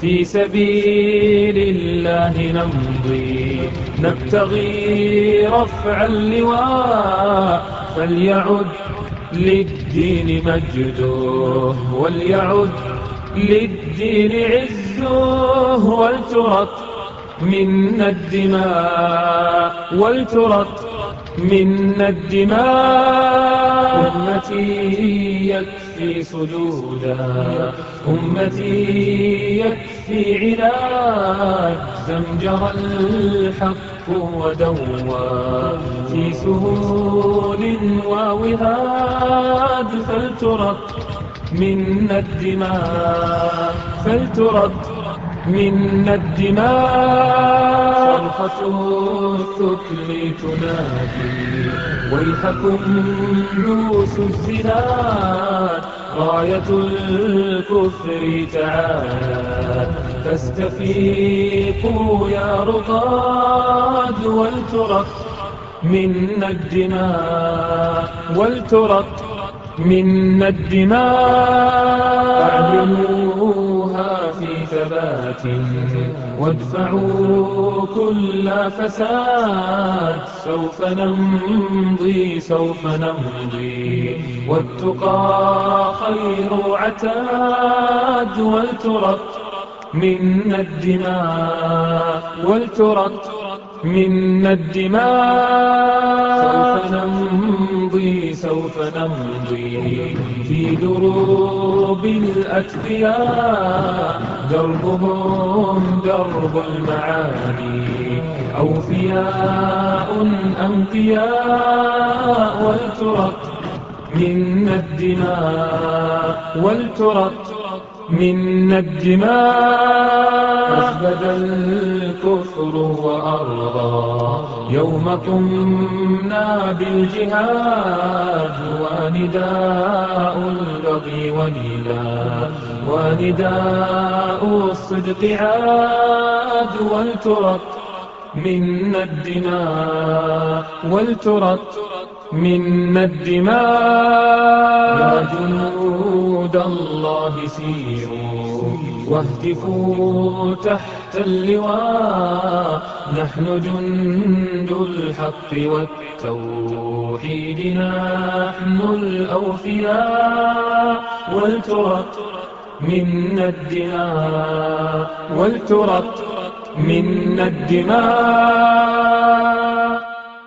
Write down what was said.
في سبيل الله نمضي. نبتغي رفع اللواء فليعد للدين مجده وليعد للدين عزه ولترط منا الدماء ولترط منا الدماء. أمتي يكفي سجودا أمتي يكفي علاج. زمجر الحق ودوى في سهول ووهاد فلترط منا الدماء. فلترط منا الدماء. ويحكم لوس الزناد راية الكفر تعالى فاستفيقوا يا رقاد ولترق منا الدماء ولترق منا الدماء أعلنوها في ثبات. وادفعوا كل فساد. سوف نمضي سوف نمضي. والتقى خير عتاد. ولترق منا الدماء. ولترق منا الدماء. سوف نمضي سوف نمضي. في دروب الأتقياء. دربهم درب المعاني أوفياء أنقياء ولترق منا الدماء ولترق منا الدماء أسبد الكفر وأرضى يوم قمنا بالجهاد ونداء البغي ونداء ونداء الصدق عاد ولترق منا الدماء ولترق منا الدماء جنود الله سيروا واهتفوا تحت اللواء. نحن جند الحق والتوحيد نحن الأوفياء. ولترق منا الدماء. ولترق منا الدماء.